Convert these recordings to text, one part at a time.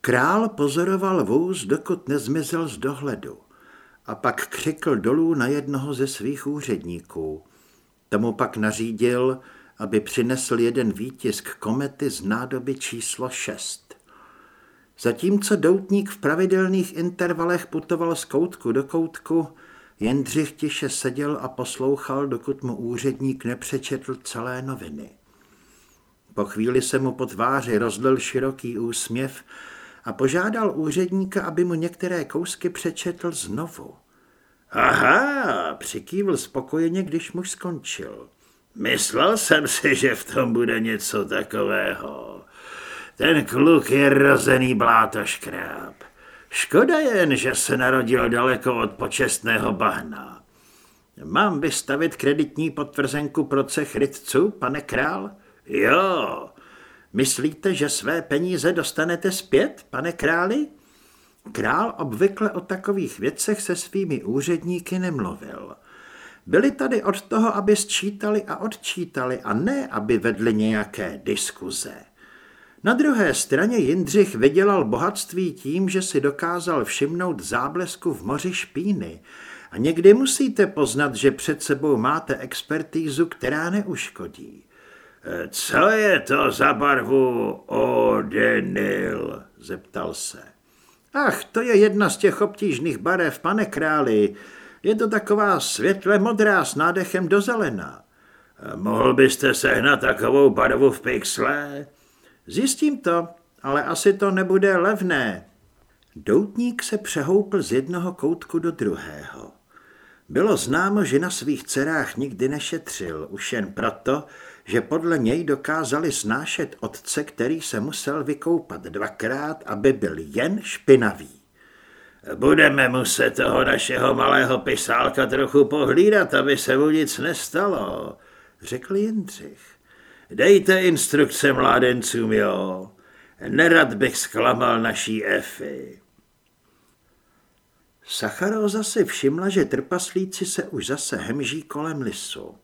Král pozoroval vůz, dokud nezmizel z dohledu a pak křikl dolů na jednoho ze svých úředníků. Tomu pak nařídil, aby přinesl jeden výtisk komety z nádoby číslo 6. Zatímco doutník v pravidelných intervalech putoval z koutku do koutku, Jindřich tiše seděl a poslouchal, dokud mu úředník nepřečetl celé noviny. Po chvíli se mu po tváři rozlil široký úsměv a požádal úředníka, aby mu některé kousky přečetl znovu. Aha, přikývl spokojeně, když muž skončil. Myslel jsem si, že v tom bude něco takového. Ten kluk je rozený blátoškráb. Škoda jen, že se narodil daleko od počestného bahna. Mám vystavit kreditní potvrzenku pro cech rytců, pane král? Jo. Myslíte, že své peníze dostanete zpět, pane králi? Král obvykle o takových věcech se svými úředníky nemluvil. Byli tady od toho, aby sčítali a odčítali a ne, aby vedli nějaké diskuze. Na druhé straně Jindřich vydělal bohatství tím, že si dokázal všimnout záblesku v moři špíny a někdy musíte poznat, že před sebou máte expertízu, která neuškodí. Co je to za barvu Odenil? zeptal se. Ach, to je jedna z těch obtížných barev, pane králi. Je to taková světle modrá s nádechem do zelena. Mohl byste sehnat takovou barvu v pixle? Zjistím to, ale asi to nebude levné. Doutník se přehoupl z jednoho koutku do druhého. Bylo známo, že na svých dcerách nikdy nešetřil, už jen proto, že podle něj dokázali snášet otce, který se musel vykoupat dvakrát, aby byl jen špinavý. Budeme muset toho našeho malého pisálka trochu pohlídat, aby se mu nic nestalo, řekl Jindřich. Dejte instrukce mládencům, jo. Nerad bych zklamal naší Efy. Sacharóza si všimla, že trpaslíci se už zase hemží kolem lisu.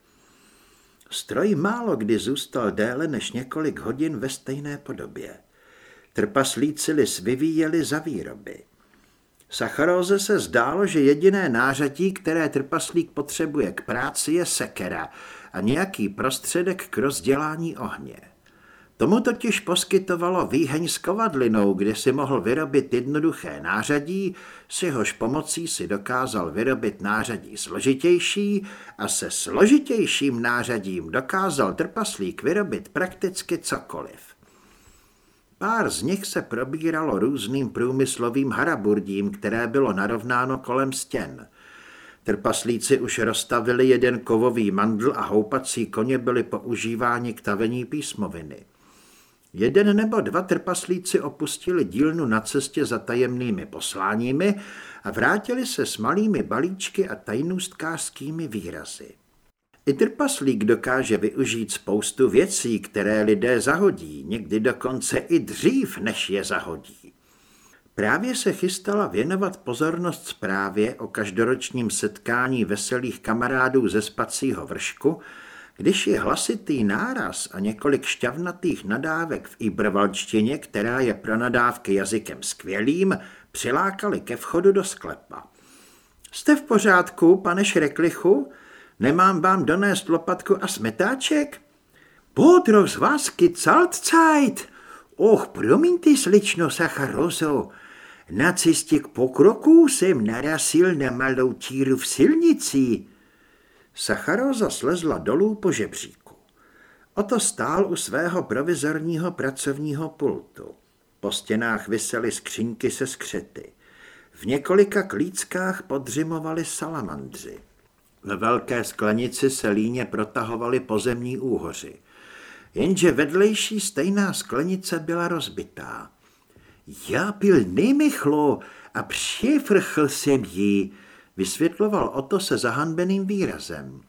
Stroj málo kdy zůstal déle než několik hodin ve stejné podobě. Trpaslíci lis vyvíjeli za výroby. Sacharóze se zdálo, že jediné nářadí, které trpaslík potřebuje k práci, je sekera a nějaký prostředek k rozdělání ohně. Tomu totiž poskytovalo výheň s kovadlinou, kde si mohl vyrobit jednoduché nářadí, s jehož pomocí si dokázal vyrobit nářadí složitější a se složitějším nářadím dokázal trpaslík vyrobit prakticky cokoliv. Pár z nich se probíralo různým průmyslovým haraburdím, které bylo narovnáno kolem stěn. Trpaslíci už rozstavili jeden kovový mandl a houpací koně byly používáni k tavení písmoviny. Jeden nebo dva trpaslíci opustili dílnu na cestě za tajemnými posláními a vrátili se s malými balíčky a tajnůstkářskými výrazy. I trpaslík dokáže využít spoustu věcí, které lidé zahodí, někdy dokonce i dřív, než je zahodí. Právě se chystala věnovat pozornost zprávě o každoročním setkání veselých kamarádů ze spacího vršku, když je hlasitý náraz a několik šťavnatých nadávek v ibrvalčtině, která je pro nadávky jazykem skvělým, přilákali ke vchodu do sklepa. Jste v pořádku, pane Šreklichu? Nemám vám donést lopatku a smetáček? Podro z vás Zeit. Och, promiňte, slično Sacharozo. Na cestě k pokroku jsem narazil na malou tíru v silnici. Sacharoza slezla dolů po žebříku. Oto stál u svého provizorního pracovního pultu. Po stěnách visely skřínky se skřety. V několika klíckách podřimovali salamandři. Ve velké sklenici se líně protahovali pozemní úhoři. Jenže vedlejší stejná sklenice byla rozbitá. Já byl nejmychlo a přifrchl jsem ji, vysvětloval Oto se zahanbeným výrazem.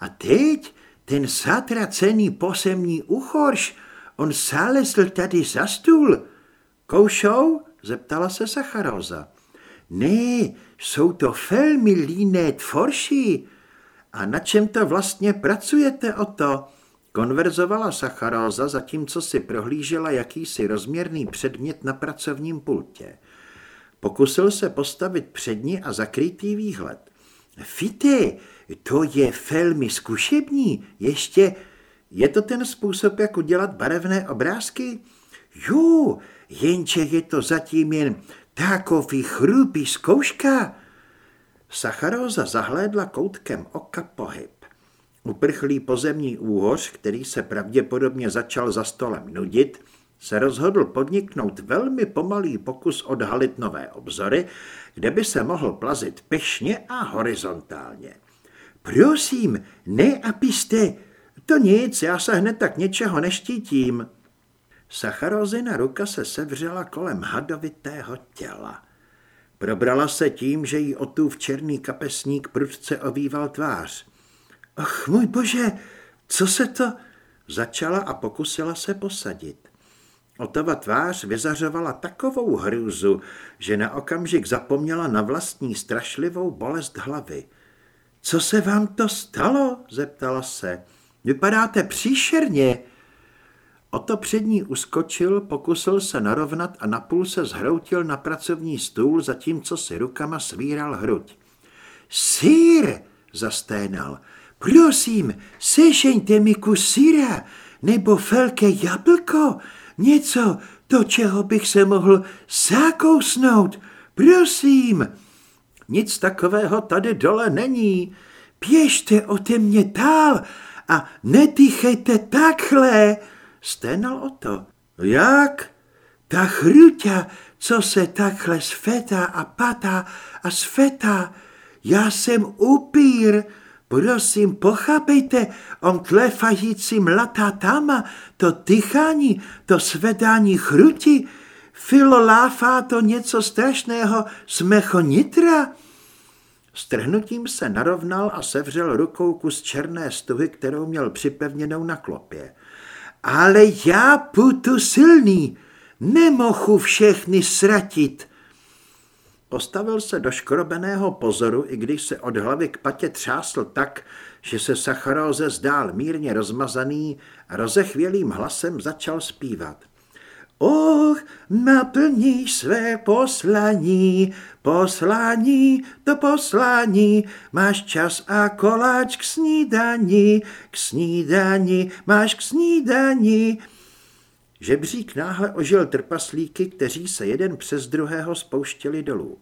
A teď ten satracený posemní uchorš, on zalezl tady za stůl. Koušou? zeptala se Sacharoza. Ne, jsou to velmi líné tvorší. A na čem to vlastně pracujete o to? Konverzovala Sacharóza, zatímco si prohlížela jakýsi rozměrný předmět na pracovním pultě. Pokusil se postavit přední a zakrytý výhled. Fite, to je velmi zkušební, ještě... Je to ten způsob, jak udělat barevné obrázky? Jo, jenže je to zatím jen takový chrupý zkouška. Sacharóza zahlédla koutkem oka pohyb. Uprchlý pozemní úhoř, který se pravděpodobně začal za stolem nudit, se rozhodl podniknout velmi pomalý pokus odhalit nové obzory, kde by se mohl plazit pešně a horizontálně. Prosím, ne abyste... To nic, já se hned tak něčeho neštítím. Sacharozina ruka se sevřela kolem hadovitého těla. Probrala se tím, že jí v černý kapesník prudce ovýval tvář. Ach, můj bože, co se to... Začala a pokusila se posadit. Otova tvář vyzařovala takovou hrůzu, že na okamžik zapomněla na vlastní strašlivou bolest hlavy. Co se vám to stalo? zeptala se. Vypadáte příšerně. Oto před ní uskočil, pokusil se narovnat a napůl se zhroutil na pracovní stůl, zatímco si rukama svíral hruď. Sýr, zasténal. Prosím, sešeňte mi kus síra, nebo velké jablko, něco, do čeho bych se mohl zákousnout. Prosím. Nic takového tady dole není. Běžte ode mě dál a netýchejte takhle. Sténal o to. Jak? Ta chruťa, co se takhle svetá a patá a svetá. Já jsem upír, Prosím, pochápejte, on tlefající mlatá táma, to dýchání, to svedání chruti, filoláfá to něco strašného z mého nitra. Strhnutím se narovnal a sevřel rukou kus černé stuhy, kterou měl připevněnou na klopě. Ale já budu silný, nemohu všechny sratit. Postavil se do škrobeného pozoru, i když se od hlavy k patě třásl tak, že se Sacharóze zdál mírně rozmazaný a rozechvělým hlasem začal zpívat. Och, naplníš své poslání, poslání, to poslání, máš čas a koláč k snídani, k snídani, máš k snídani. Žebřík náhle ožil trpaslíky, kteří se jeden přes druhého spouštěli dolů.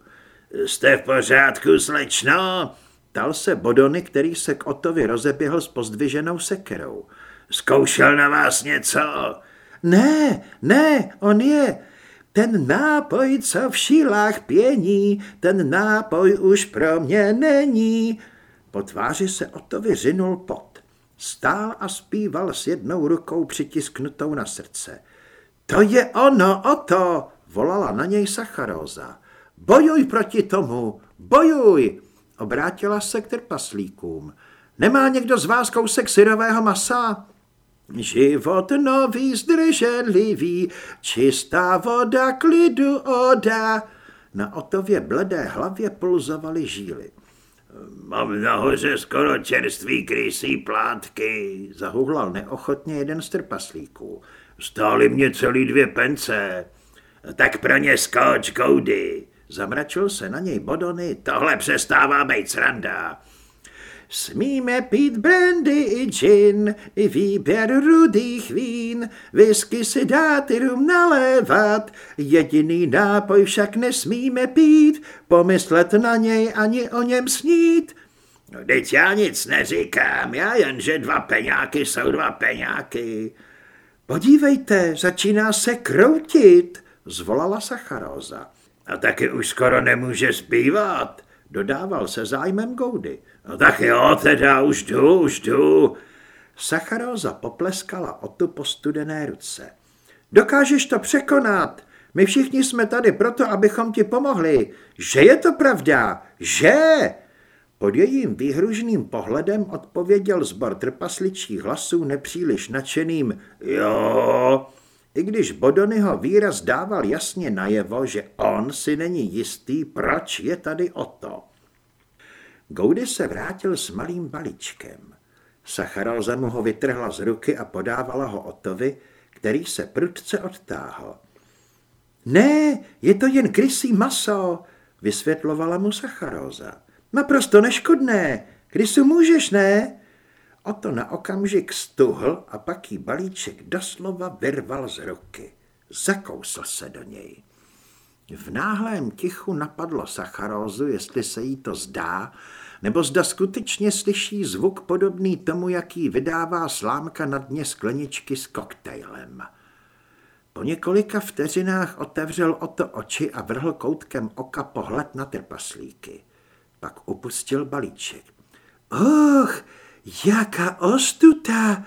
Jste v pořádku, slečno? Tal se Bodony, který se k Otovi rozeběhl s pozdviženou sekerou. Zkoušel na vás něco? Ne, ne, on je. Ten nápoj, co v šílách pění, ten nápoj už pro mě není. Po tváři se Otovi řinul pot. Stál a zpíval s jednou rukou přitisknutou na srdce. To je ono, o to, volala na něj Sacharóza. Bojuj proti tomu, bojuj! Obrátila se k trpaslíkům. Nemá někdo z vás kousek syrového masa? Život nový, zdrženlivý, čistá voda, klidu oda. Na Otově bledé hlavě pulzovaly žíly. Mám nahoře skoro čerstvý krysí plátky, zahuhlal neochotně jeden z trpaslíků. Stály mě celý dvě pence. Tak pro ně skoč, Goudy. Zamračil se na něj Bodony. Tohle přestává být sranda. Smíme pít brandy i gin, i výběr rudých vín, whisky si dát i rum nalévat, jediný nápoj však nesmíme pít, pomyslet na něj ani o něm snít. No, teď já nic neříkám, já jen, že dva peňáky jsou dva peňáky. Podívejte, začíná se kroutit, zvolala Sacharóza. A taky už skoro nemůže zpívat, dodával se zájmem Goudy. No tak jo, teda už jdu, už jdu. Sacharóza popleskala o tu postudené ruce. Dokážeš to překonat. My všichni jsme tady proto, abychom ti pomohli. Že je to pravda? Že? Pod jejím výhružným pohledem odpověděl zbor trpasličích hlasů nepříliš nadšeným jo, i když Bodonyho výraz dával jasně najevo, že on si není jistý, proč je tady o to. Goudy se vrátil s malým balíčkem. Sacharóza mu ho vytrhla z ruky a podávala ho Otovi, který se prudce odtáhl. Ne, je to jen krysí maso, vysvětlovala mu Sacharóza. Naprosto neškodné, krysu můžeš, ne? Oto na okamžik stuhl a pak jí balíček doslova vyrval z ruky. Zakousl se do něj. V náhlém tichu napadlo Sacharózu, jestli se jí to zdá, nebo zda skutečně slyší zvuk podobný tomu, jaký vydává slámka na dně skleničky s koktejlem. Po několika vteřinách otevřel o to oči a vrhl koutkem oka pohled na trpaslíky. Pak upustil balíček. Och, jaká ostuta!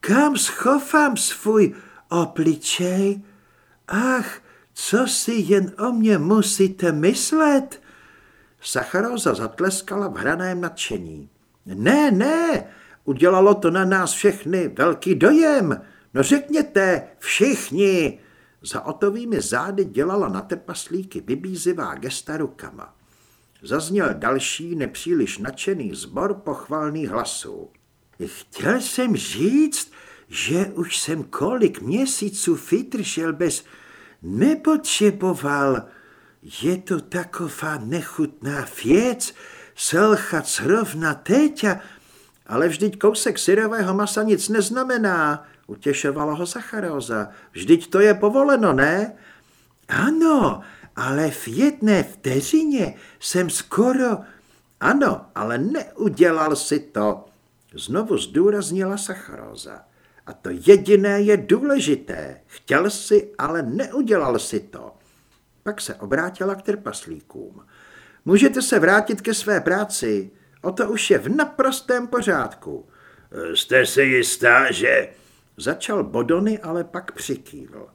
Kam schovám svůj obličej? Ach, co si jen o mě musíte myslet? Sacharoza zatleskala v hraném nadšení. Ne, ne, udělalo to na nás všechny velký dojem. No řekněte, všichni. Za otovými zády dělala na trpaslíky vybízivá gesta rukama. Zazněl další nepříliš nadšený zbor pochvalných hlasů. Chtěl jsem říct, že už jsem kolik měsíců vytržel bez... Nepotřeboval. Je to taková nechutná věc, selchat zrovna teď a... Ale vždyť kousek syrového masa nic neznamená, utěšovala ho Sacharóza. Vždyť to je povoleno, ne? Ano, ale v jedné vteřině jsem skoro... Ano, ale neudělal si to, znovu zdůraznila Sacharóza. A to jediné je důležité. Chtěl si, ale neudělal si to. Pak se obrátila k trpaslíkům. Můžete se vrátit ke své práci. O to už je v naprostém pořádku. Jste si jistá, že... Začal Bodony, ale pak přikývl.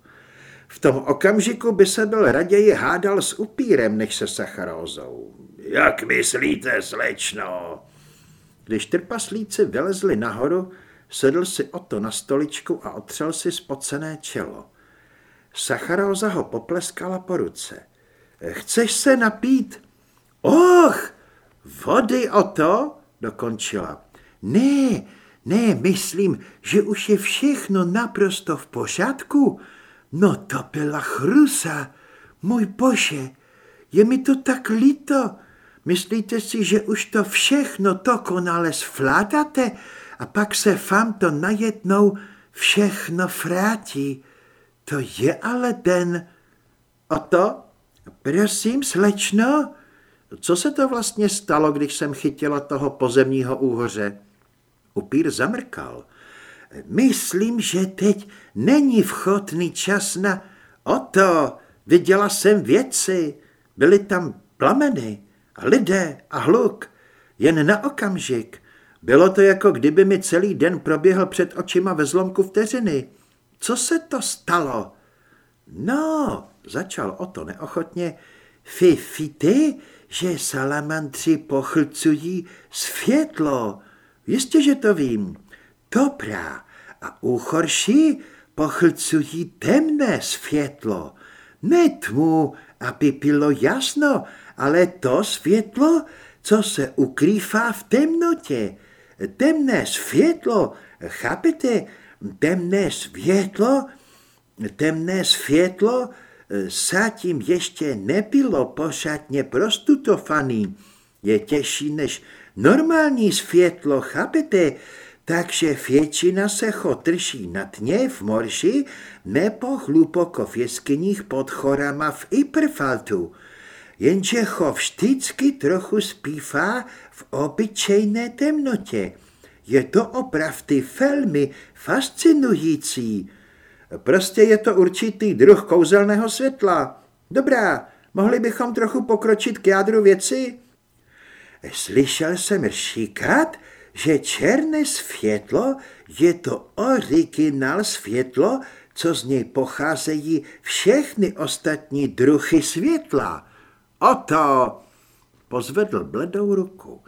V tom okamžiku by se byl raději hádal s upírem, než se sacharózou. Jak myslíte, slečno? Když trpaslíci vylezli nahoru, sedl si o to na stoličku a otřel si spocené čelo. Sacharóza ho popleskala po ruce. Chceš se napít? Och, vody o to, dokončila. Ne, ne, myslím, že už je všechno naprosto v pořádku. No to byla chrusa, můj bože, je mi to tak líto. Myslíte si, že už to všechno dokonale zvládáte a pak se vám to najednou všechno vrátí? To je ale den. O to? Prosím, slečno, co se to vlastně stalo, když jsem chytila toho pozemního úhoře? Upír zamrkal. Myslím, že teď není vchodný čas na... O to, viděla jsem věci, byly tam plameny, a lidé a hluk, jen na okamžik. Bylo to jako kdyby mi celý den proběhl před očima ve zlomku vteřiny. Co se to stalo? No, začal o to neochotně, Fifi ty, že salamandři pochlcují světlo. Jistě, že to vím. Dobrá. A úchorší pochlcují temné světlo. Ne tmu, aby bylo jasno, ale to světlo, co se ukrývá v temnotě. Temné světlo, chápete? Temné světlo, temné světlo zatím ještě nebylo pořádně prostutovaný. Je těžší než normální světlo, chápete? Takže většina se ho drží na tně v morši nebo hluboko v jeskyních pod chorama v Iperfaltu. Jenže ho vždycky trochu zpívá v obyčejné temnotě. Je to opravdu velmi fascinující. Prostě je to určitý druh kouzelného světla. Dobrá, mohli bychom trochu pokročit k jádru věci? Slyšel jsem říkat, že černé světlo je to originál světlo, co z něj pocházejí všechny ostatní druhy světla. O to! Pozvedl bledou ruku.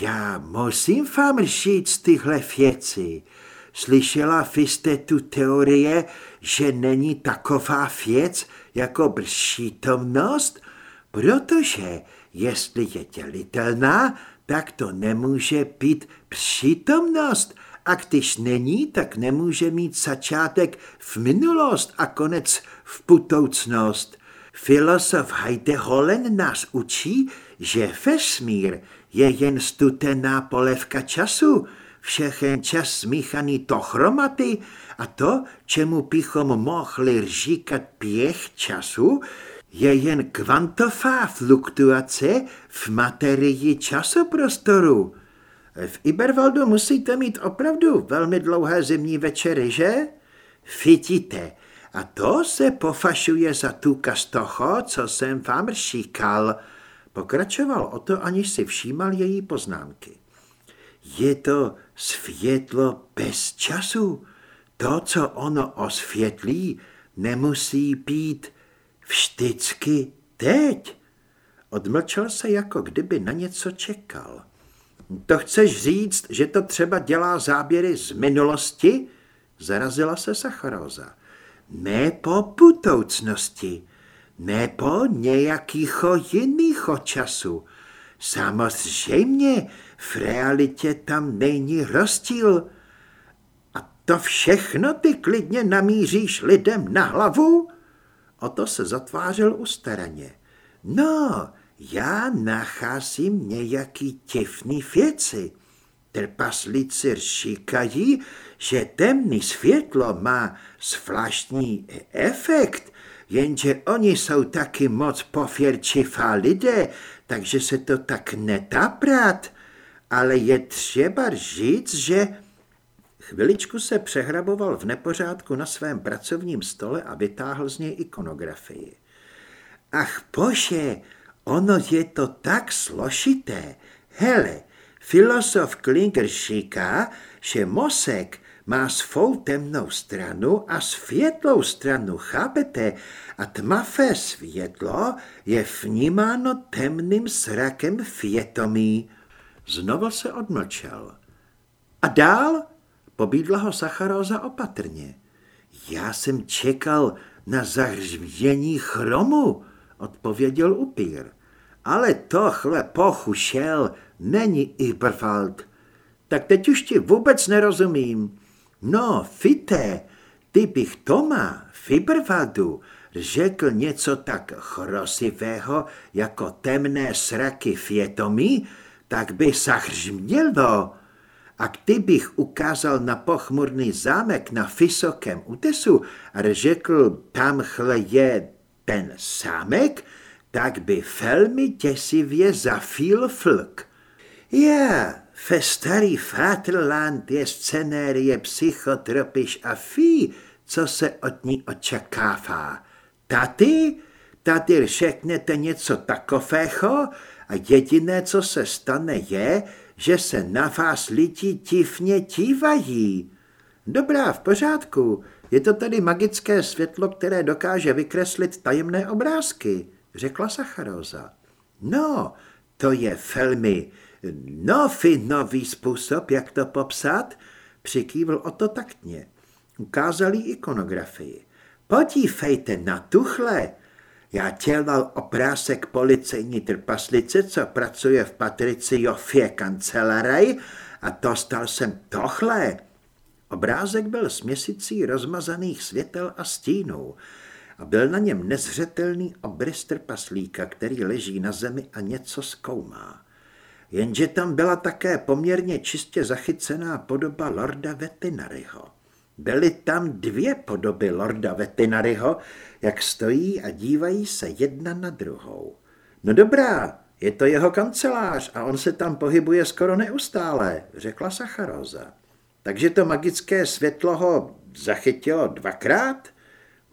Já musím vám říct tyhle věci. Slyšela jste tu teorie, že není taková věc jako přítomnost? Protože jestli je dělitelná, tak to nemůže být přítomnost. A když není, tak nemůže mít začátek v minulost a konec v budoucnost. Filosof Heideholen nás učí, že vesmír je jen stutená polevka času, všechen čas smíchaný dohromady a to, čemu bychom mohli říkat pěch času, je jen kvantová fluktuace v materii časoprostoru. V Ibervaldu musíte mít opravdu velmi dlouhé zimní večery, že? Vidíte, a to se pofašuje za důkaz toho, co jsem vám říkal. Pokračoval o to, aniž si všímal její poznámky. Je to světlo bez času. To, co ono osvětlí, nemusí být vždycky teď. Odmlčel se, jako kdyby na něco čekal. To chceš říct, že to třeba dělá záběry z minulosti? Zarazila se Sacharóza. Ne po budoucnosti, ne po nějakýho jinýho času. Samozřejmě, v realitě tam není rozdíl. A to všechno ty klidně namíříš lidem na hlavu? O to se zatvářel ustaraně. No, já nacházím nějaký těfný věci. Trpaslíci říkají, že temný světlo má zvláštní efekt, jenže oni jsou taky moc pověrčivá lidé, takže se to tak nedá brát. Ale je třeba říct, že... Chviličku se přehraboval v nepořádku na svém pracovním stole a vytáhl z něj ikonografii. Ach bože, ono je to tak složité. Hele, filosof Klinger říká, že mozek má svou temnou stranu a světlou stranu, chápete? A tmavé světlo je vnímáno temným srakem vědomí. Znovu se odmlčel. A dál? Pobídla ho Sacharóza opatrně. Já jsem čekal na zahřvění chromu, odpověděl upír. Ale tohle pochušel není Iberwald. Tak teď už ti vůbec nerozumím. No, Fite, ty bych Toma v Iberwaldu řekl něco tak chrosivého jako temné sraky vědomí, tak by zahřmělo. A kdybych ukázal na pochmurný zámek na vysokém útesu a řekl, tamhle je ten zámek, tak by velmi děsivě zafíl flk. Já, ve starý Vaterland je scenérie psychotropiš a fí, co se od ní očekává. Taty, tady řeknete něco takového a jediné, co se stane, je, že se na vás lidi divně dívají. Dobrá, v pořádku. Je to tady magické světlo, které dokáže vykreslit tajemné obrázky, řekla Sacharoza. No, to je velmi nový, nový způsob, jak to popsat, přikývl o to taktně. Ukázali ikonografii. Podívejte na tuchle, já dělal obrázek policejní trpaslice, co pracuje v Patriciofě kancelárii a dostal jsem tohle. Obrázek byl směsicí rozmazaných světel a stínů a byl na něm nezřetelný obrys trpaslíka, který leží na zemi a něco zkoumá. Jenže tam byla také poměrně čistě zachycená podoba lorda Vetinaryho. Byly tam dvě podoby lorda Vetinaryho, jak stojí a dívají se jedna na druhou. No dobrá, je to jeho kancelář a on se tam pohybuje skoro neustále, řekla Sacharoza. Takže to magické světlo ho zachytilo dvakrát?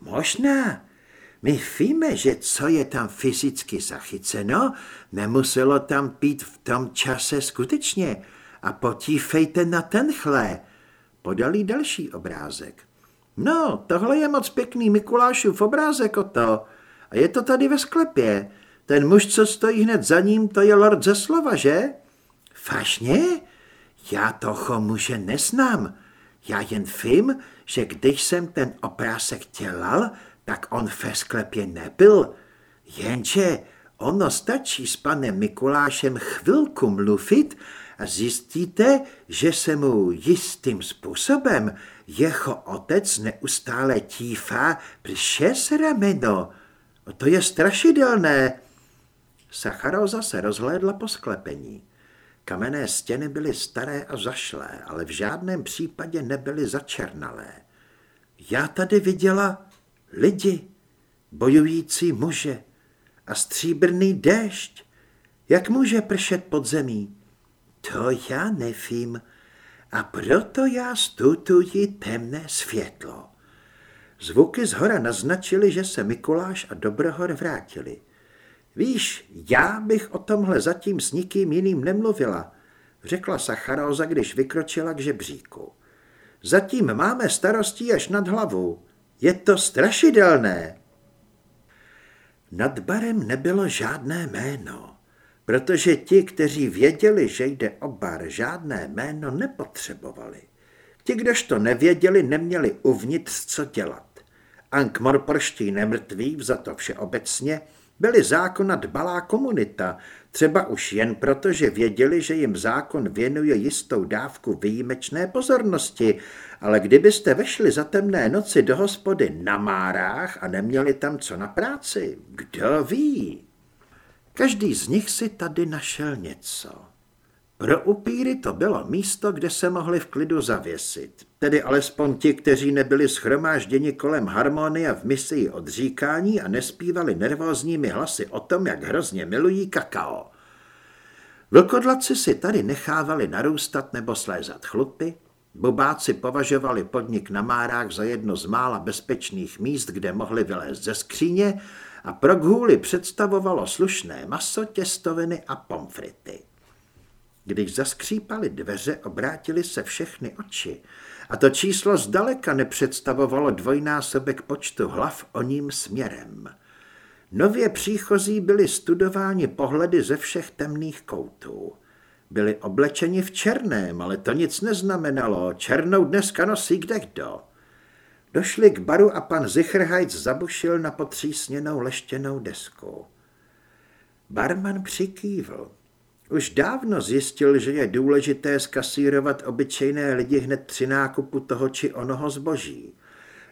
Možná. My víme, že co je tam fyzicky zachyceno, nemuselo tam být v tom čase skutečně. A potífejte na tenhle. Podali další obrázek. No, tohle je moc pěkný Mikulášův obrázek o to. A je to tady ve sklepě. Ten muž, co stojí hned za ním, to je lord ze slova, že? Fašně? Já toho muže neznám. Já jen vím, že když jsem ten obrázek dělal, tak on ve sklepě nebyl. Jenže Ono stačí s panem Mikulášem chvilku mluvit a zjistíte, že se mu jistým způsobem jeho otec neustále tífá přes rameno. To je strašidelné. Sacharoza se rozhlédla po sklepení. Kamenné stěny byly staré a zašlé, ale v žádném případě nebyly začernalé. Já tady viděla lidi, bojující muže a stříbrný déšť. Jak může pršet pod zemí? To já nevím a proto já stutuji temné světlo. Zvuky z hora naznačily, že se Mikuláš a Dobrohor vrátili. Víš, já bych o tomhle zatím s nikým jiným nemluvila, řekla Sacharóza, když vykročila k žebříku. Zatím máme starostí až nad hlavu. Je to strašidelné. Nad barem nebylo žádné jméno, protože ti, kteří věděli, že jde o bar, žádné jméno nepotřebovali. Ti, kdož to nevěděli, neměli uvnitř co dělat. Ankmorporští nemrtví, za to všeobecně, byli zákona dbalá komunita, třeba už jen proto, že věděli, že jim zákon věnuje jistou dávku výjimečné pozornosti, ale kdybyste vešli za temné noci do hospody na Márách a neměli tam co na práci, kdo ví? Každý z nich si tady našel něco. Pro upíry to bylo místo, kde se mohli v klidu zavěsit, tedy alespoň ti, kteří nebyli schromážděni kolem harmonie v misii odříkání a nespívali nervózními hlasy o tom, jak hrozně milují kakao. Vlkodlaci si tady nechávali narůstat nebo slézat chlupy, Bobáci považovali podnik na Márách za jedno z mála bezpečných míst, kde mohli vylézt ze skříně a pro gůly představovalo slušné maso, těstoviny a pomfrity. Když zaskřípali dveře, obrátili se všechny oči a to číslo zdaleka nepředstavovalo dvojnásobek počtu hlav o ním směrem. Nově příchozí byli studováni pohledy ze všech temných koutů. Byli oblečeni v černém, ale to nic neznamenalo. Černou dneska nosí kdekdo. Došli k baru a pan Zichrhajc zabušil na potřísněnou leštěnou desku. Barman přikývl. Už dávno zjistil, že je důležité skasírovat obyčejné lidi hned při nákupu toho či onoho zboží.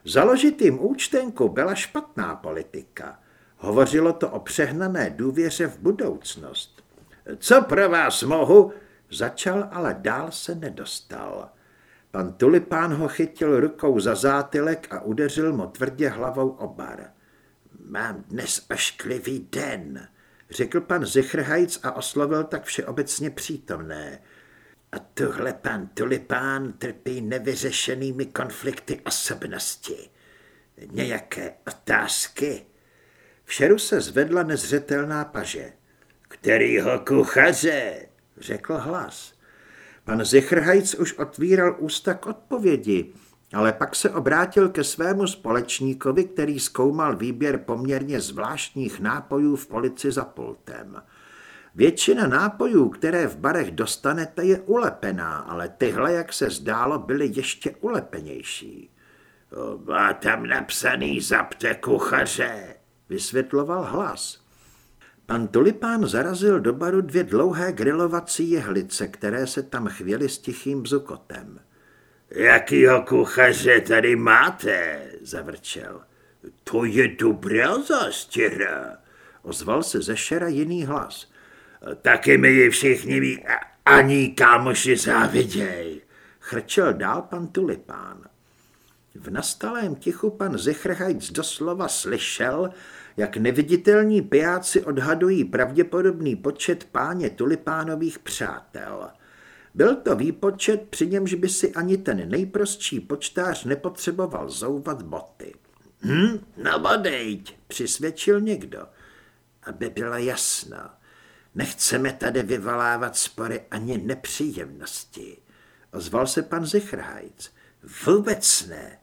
Založit jim účtenku byla špatná politika. Hovořilo to o přehnané důvěře v budoucnost. Co pro vás mohu? Začal, ale dál se nedostal. Pan Tulipán ho chytil rukou za zátylek a udeřil mu tvrdě hlavou o bar. Mám dnes ošklivý den, řekl pan Zichrhajc a oslovil tak všeobecně přítomné. A tuhle pan Tulipán trpí nevyřešenými konflikty osobnosti. Nějaké otázky? V šeru se zvedla nezřetelná paže. Kterýho kuchaře? řekl hlas. Pan Zichrhajc už otvíral ústa k odpovědi, ale pak se obrátil ke svému společníkovi, který zkoumal výběr poměrně zvláštních nápojů v polici za pultem. Většina nápojů, které v barech dostanete, je ulepená, ale tyhle, jak se zdálo, byly ještě ulepenější. Má tam napsaný zapte kuchaře, vysvětloval hlas. Pan Tulipán zarazil do baru dvě dlouhé grilovací jehlice, které se tam chvěly s tichým bzukotem. Jakýho kuchaře tady máte? zavrčel. To je dobrá zástěra, ozval se ze šera jiný hlas. Taky mi ji všichni ví, ani kámoši záviděj, chrčel dál pan Tulipán. V nastalém tichu pan Zichrhajc doslova slyšel, jak neviditelní pijáci odhadují pravděpodobný počet páně tulipánových přátel. Byl to výpočet, při němž by si ani ten nejprostší počtář nepotřeboval zouvat boty. Hm, no bodejť, přisvědčil někdo. Aby byla jasno, nechceme tady vyvolávat spory ani nepříjemnosti. Ozval se pan Zichrhajc. Vůbec ne.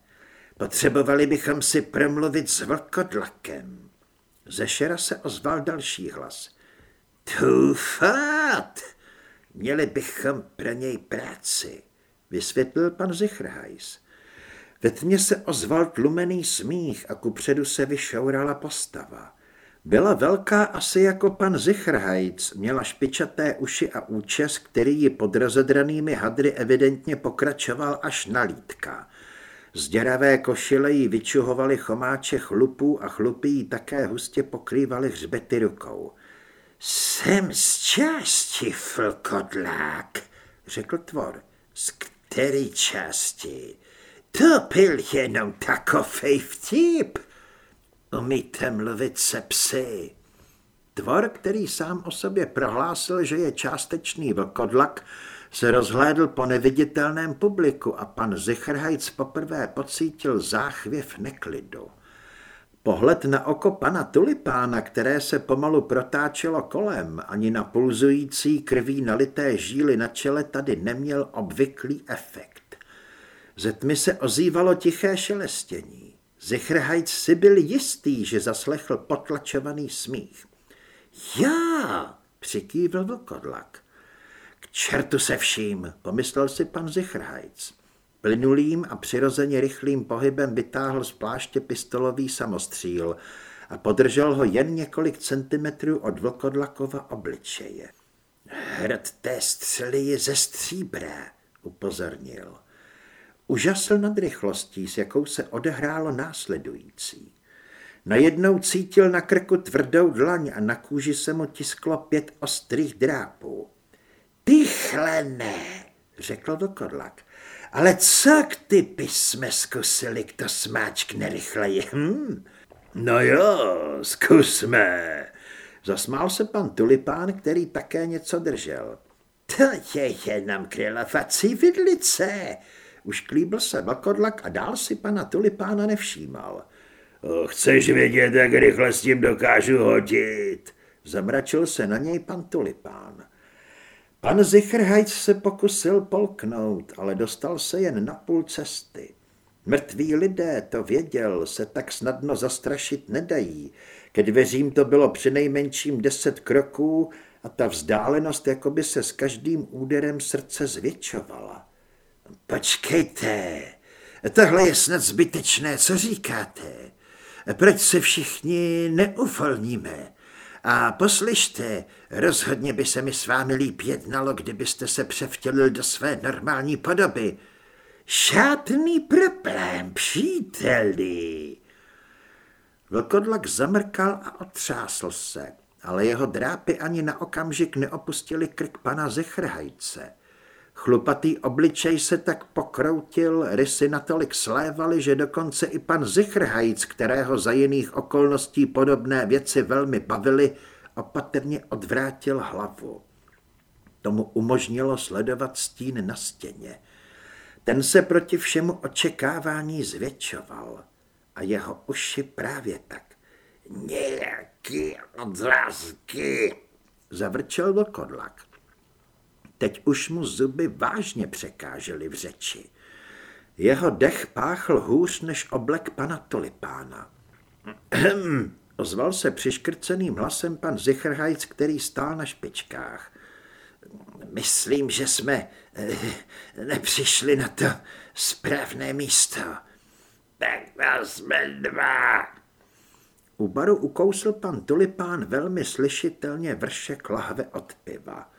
Potřebovali bychom si promluvit s vlkodlakem. Ze šera se ozval další hlas. Tufat! Měli bychom pro něj práci, vysvětlil pan Zichrhajs. Ve tmě se ozval tlumený smích a kupředu se vyšourala postava. Byla velká asi jako pan Zichrhajc, měla špičaté uši a účes, který ji pod rozedranými hadry evidentně pokračoval až na lítka. Z děravé košile jí vyčuhovali chomáče chlupů a chlupy jí také hustě pokrývaly hřbety rukou. Jsem z části, flkodlák, řekl tvor. Z který části? To byl jenom takovej vtip. Umíte mluvit se psy. Tvor, který sám o sobě prohlásil, že je částečný vlkodlak, se rozhlédl po neviditelném publiku a pan Zichrhajc poprvé pocítil záchvěv neklidu. Pohled na oko pana Tulipána, které se pomalu protáčelo kolem, ani na pulzující krví nalité žíly na čele tady neměl obvyklý efekt. Ze tmy se ozývalo tiché šelestění. Zichrhajc si byl jistý, že zaslechl potlačovaný smích. Já, přikývl vlkodlak. Čertu se vším, pomyslel si pan Zichrhajc. Plynulým a přirozeně rychlým pohybem vytáhl z pláště pistolový samostříl a podržel ho jen několik centimetrů od vlkodlakova obličeje. Hrad té střely je ze stříbra, upozornil. Užasl nad rychlostí, s jakou se odehrálo následující. Najednou cítil na krku tvrdou dlaň a na kůži se mu tisklo pět ostrých drápů. Tychle ne, řekl vlkodlak. Ale co ty jsme zkusili, kdo smáčkne rychleji? Hm? No jo, zkusme. Zasmál se pan Tulipán, který také něco držel. To je jenom krylovací vidlice. Už klíbl se vlkodlak a dál si pana Tulipána nevšímal. Chceš vědět, jak rychle s tím dokážu hodit? Zamračil se na něj pan Tulipán. Pan Zichrhajc se pokusil polknout, ale dostal se jen na půl cesty. Mrtví lidé, to věděl, se tak snadno zastrašit nedají. Ke dveřím to bylo přinejmenším deset kroků a ta vzdálenost jako by se s každým úderem srdce zvětšovala. Počkejte, tohle je snad zbytečné, co říkáte? Proč se všichni neufolníme? A poslyšte, rozhodně by se mi s vámi líp jednalo, kdybyste se převtělil do své normální podoby. Žádný problém, příteli. Vlkodlak zamrkal a otřásl se, ale jeho drápy ani na okamžik neopustili krk pana Zechrhajce. Chlupatý obličej se tak pokroutil, rysy natolik slévaly, že dokonce i pan Zichrhajc, kterého za jiných okolností podobné věci velmi bavily, opatrně odvrátil hlavu. Tomu umožnilo sledovat stín na stěně. Ten se proti všemu očekávání zvětšoval a jeho uši právě tak. Nějaký odrazky, zavrčel vlkodlak. Teď už mu zuby vážně překážely v řeči. Jeho dech páchl hůř než oblek pana Tulipána. ozval se přiškrceným hlasem pan Zichrhajc, který stál na špičkách. Myslím, že jsme eh, nepřišli na to správné místo. Tak nás jsme dva. U baru ukousl pan Tulipán velmi slyšitelně vršek lahve od piva.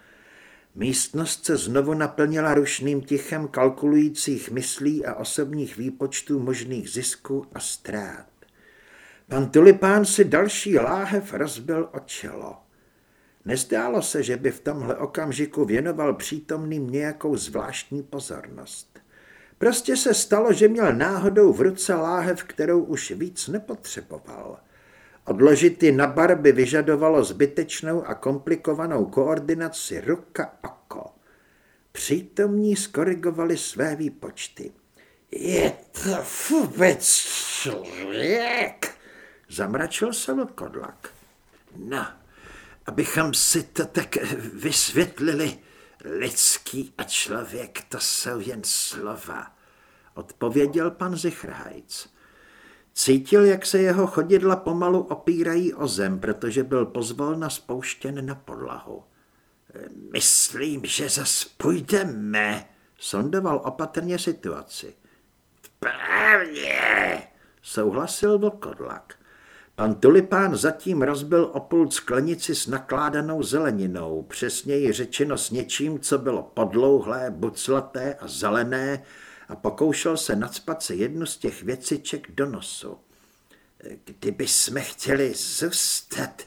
Místnost se znovu naplnila rušným tichem kalkulujících myslí a osobních výpočtů možných zisků a ztrát. Pan Tulipán si další láhev rozbil o čelo. Nezdálo se, že by v tomhle okamžiku věnoval přítomným nějakou zvláštní pozornost. Prostě se stalo, že měl náhodou v ruce láhev, kterou už víc nepotřeboval. Odložit ji na bar by vyžadovalo zbytečnou a komplikovanou koordinaci ruka-oko. Přítomní skorigovali své výpočty. Je to vůbec člověk? Zamračil se vlkodlak. No, abychom si to tak vysvětlili, lidský a člověk to jsou jen slova, odpověděl pan Zichrhajc. Cítil, jak se jeho chodidla pomalu opírají o zem, protože byl pozvolna spouštěn na podlahu. Myslím, že zas půjdeme, sondoval opatrně situaci. Právně, souhlasil vlkodlak. Pan Tulipán zatím rozbil o půl sklenici s nakládanou zeleninou, přesněji řečeno s něčím, co bylo podlouhlé, buclaté a zelené a pokoušel se nadspat se jednu z těch věciček do nosu. Kdyby jsme chtěli zůstat,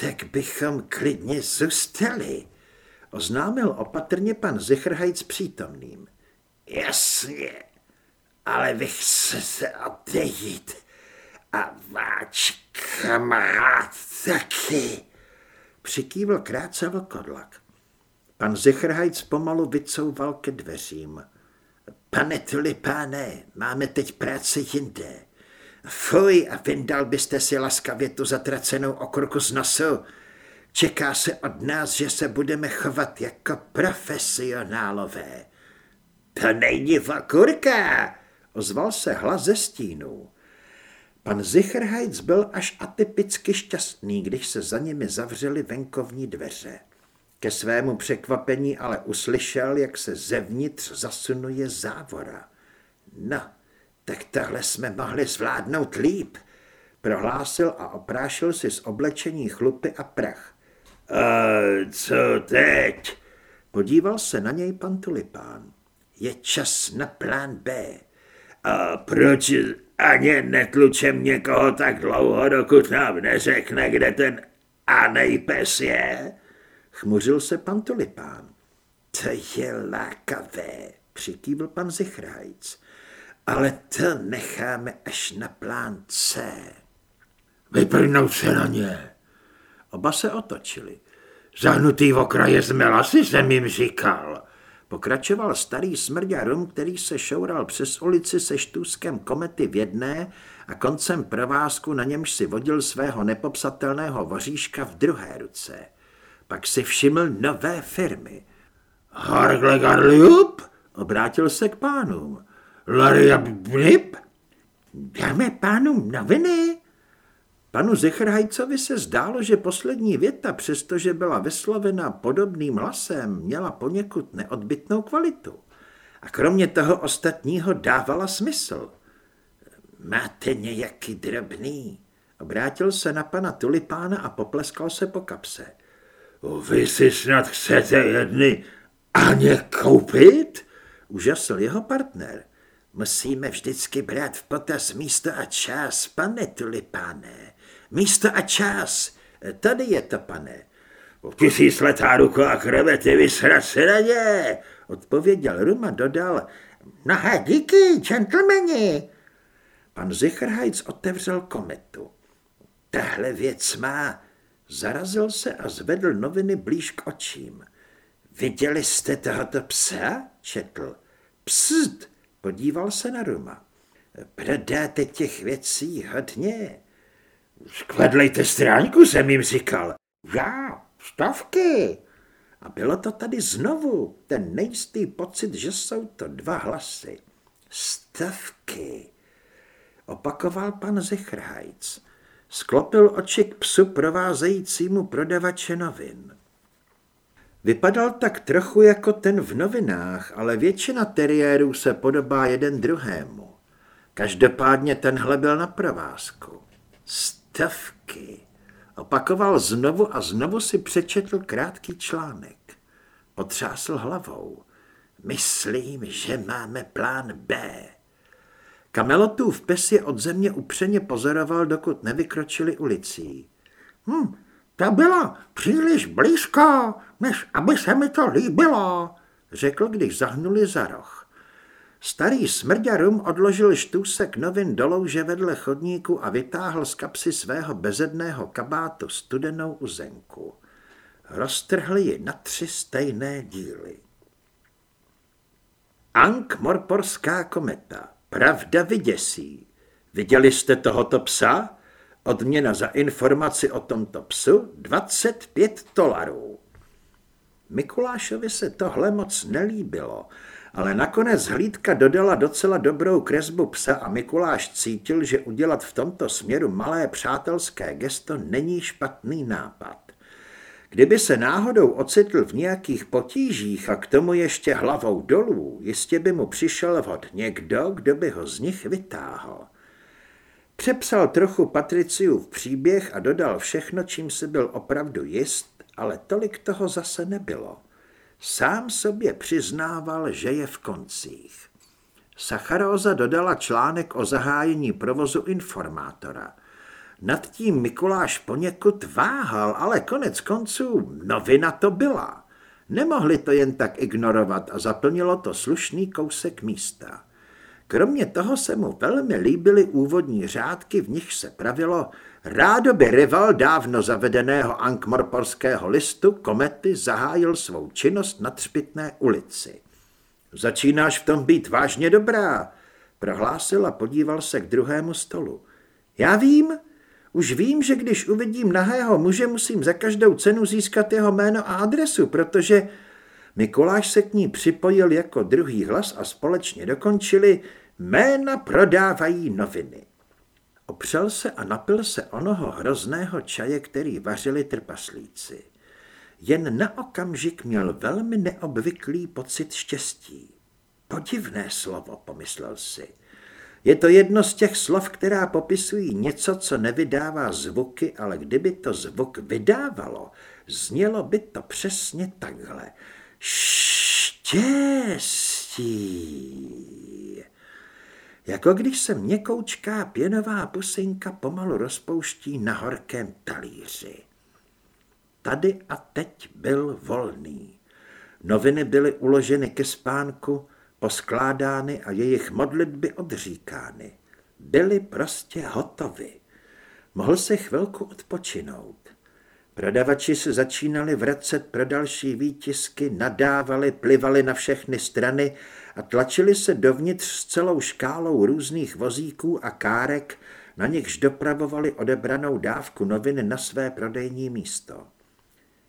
tak bychom klidně zůstali, oznámil opatrně pan Zichrhajc přítomným. Jasně, ale vy se odejít a váč kamarád taky. Přikývl krátce vlkodlak. Pan Zichrhajc pomalu vycouval ke dveřím. Pane tulipáne, máme teď práci jinde. Fuj a vyndal byste si laskavě tu zatracenou okurku z nosu. Čeká se od nás, že se budeme chovat jako profesionálové. To není okurka, ozval se hlas ze stínu. Pan Zicherhajc byl až atypicky šťastný, když se za nimi zavřely venkovní dveře. Ke svému překvapení ale uslyšel, jak se zevnitř zasunuje závora. No, tak tohle jsme mohli zvládnout líp, prohlásil a oprášil si z oblečení chlupy a prach. A co teď? Podíval se na něj pan Tulipán. Je čas na plán B. A proč ani netlučem někoho tak dlouho, dokud nám neřekne, kde ten Anej pes je? Chmuřil se pan Tulipán. To je lákavé, přikývl pan Zichrajc. Ale to necháme až na plán C. Vyprnout se na ně. Oba se otočili. Zahnutý v okraje z jsem jim říkal. Pokračoval starý smrďarum, který se šoural přes ulici se štůzkem komety v jedné a koncem provázku na němž si vodil svého nepopsatelného voříška v druhé ruce. Pak si všiml nové firmy. Hargle Garliup? Obrátil se k pánům. Laria Blip? Dáme pánům noviny? Panu Zechrhajcovi se zdálo, že poslední věta, přestože byla vyslovena podobným hlasem, měla poněkud neodbitnou kvalitu. A kromě toho ostatního dávala smysl. Máte nějaký drobný? Obrátil se na pana Tulipána a popleskal se po kapse. Vy si snad chcete jedny Aně koupit? Užasl jeho partner. Musíme vždycky brát v potaz místo a čas, pane Tulipáne. Místo a čas. Tady je to, pane. Tisícletá ruko a krevety, vysrat se na ně, odpověděl Ruma, dodal. Mnohé díky, gentlemani. Pan Zichrhajc otevřel kometu. Tahle věc má... Zarazil se a zvedl noviny blíž k očím. Viděli jste tohoto psa? četl. Pst, podíval se na Ruma. Prodáte těch věcí hodně. Skladlejte stránku, jsem jim říkal. Já, stavky. A bylo to tady znovu, ten nejistý pocit, že jsou to dva hlasy. Stavky, opakoval pan Zichrhajc. Sklopil oči k psu provázejícímu prodavače novin. Vypadal tak trochu jako ten v novinách, ale většina teriérů se podobá jeden druhému. Každopádně tenhle byl na provázku. Stavky. Opakoval znovu a znovu si přečetl krátký článek. Potřásl hlavou. Myslím, že máme plán B. Kamelotův pes je od země upřeně pozoroval, dokud nevykročili ulicí. Hm, to bylo příliš blízko, než aby se mi to líbilo, řekl, když zahnuli za roh. Starý smrďarum odložil štůsek novin do louže vedle chodníku a vytáhl z kapsy svého bezedného kabátu studenou uzenku. Roztrhli ji na tři stejné díly. Ank Morporská kometa. Pravda vyděsí. Viděli jste tohoto psa? Odměna za informaci o tomto psu 25 dolarů. Mikulášovi se tohle moc nelíbilo, ale nakonec hlídka dodala docela dobrou kresbu psa a Mikuláš cítil, že udělat v tomto směru malé přátelské gesto není špatný nápad. Kdyby se náhodou ocitl v nějakých potížích a k tomu ještě hlavou dolů, jistě by mu přišel vhod někdo, kdo by ho z nich vytáhl. Přepsal trochu Patriciův příběh a dodal všechno, čím si byl opravdu jist, ale tolik toho zase nebylo. Sám sobě přiznával, že je v koncích. Sacharóza dodala článek o zahájení provozu informátora. Nad tím Mikuláš poněkud váhal, ale konec konců novina to byla. Nemohli to jen tak ignorovat a zaplnilo to slušný kousek místa. Kromě toho se mu velmi líbily úvodní řádky, v nich se pravilo Rádoby rival dávno zavedeného ankmorporského listu Komety zahájil svou činnost na Třpitné ulici. Začínáš v tom být vážně dobrá, prohlásil a podíval se k druhému stolu. Já vím, už vím, že když uvidím nahého muže, musím za každou cenu získat jeho jméno a adresu, protože Mikuláš se k ní připojil jako druhý hlas a společně dokončili Jména prodávají noviny. Opřel se a napil se onoho hrozného čaje, který vařili trpaslíci. Jen na okamžik měl velmi neobvyklý pocit štěstí. Podivné slovo, pomyslel si. Je to jedno z těch slov, která popisují něco, co nevydává zvuky, ale kdyby to zvuk vydávalo, znělo by to přesně takhle. Štěstí. Jako když se měkoučká pěnová pusinka pomalu rozpouští na horkém talíři. Tady a teď byl volný. Noviny byly uloženy ke spánku, poskládány a jejich modlitby odříkány. Byly prostě hotovy. Mohl se chvilku odpočinout. Prodavači se začínali vracet pro další výtisky, nadávali, plivali na všechny strany a tlačili se dovnitř s celou škálou různých vozíků a kárek, na nichž dopravovali odebranou dávku novin na své prodejní místo.